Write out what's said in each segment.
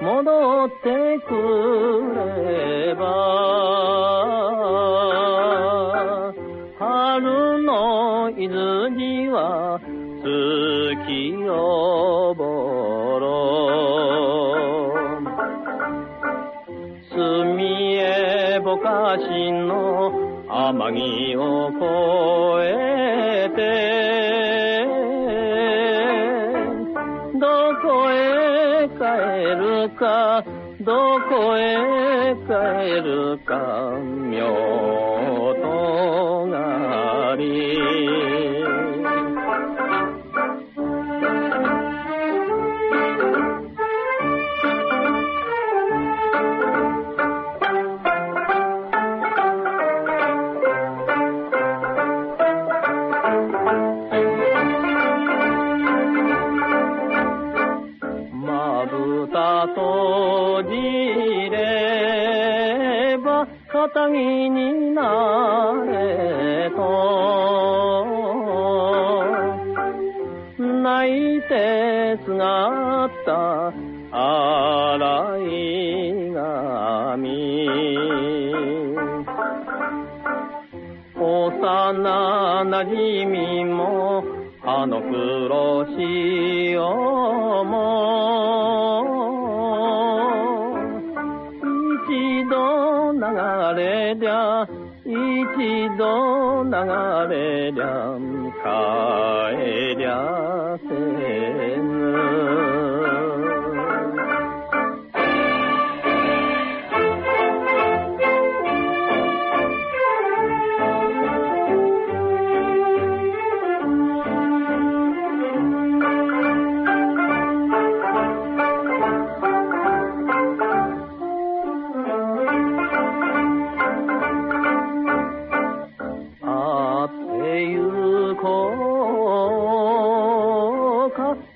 戻ってくれば春の伊豆には月をぼろ。墨へぼかしの天城を越えてどこへ帰るかどこへ帰るか妙とがり。まぶた閉じれば肩着になれと泣いてすがった洗い髪幼なじみもあの黒潮も流れりゃ一度流れりゃ帰りゃせぬ。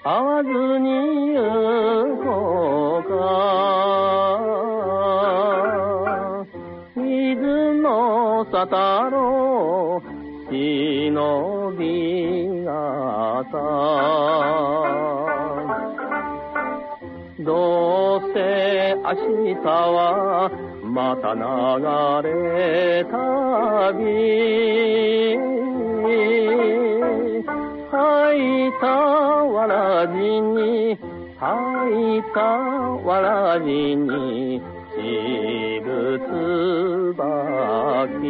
会わずにゆこうか水の沙太郎忍びがた。どうせ明日はまた流れ旅。びに咲いたわらびにしぶつばき。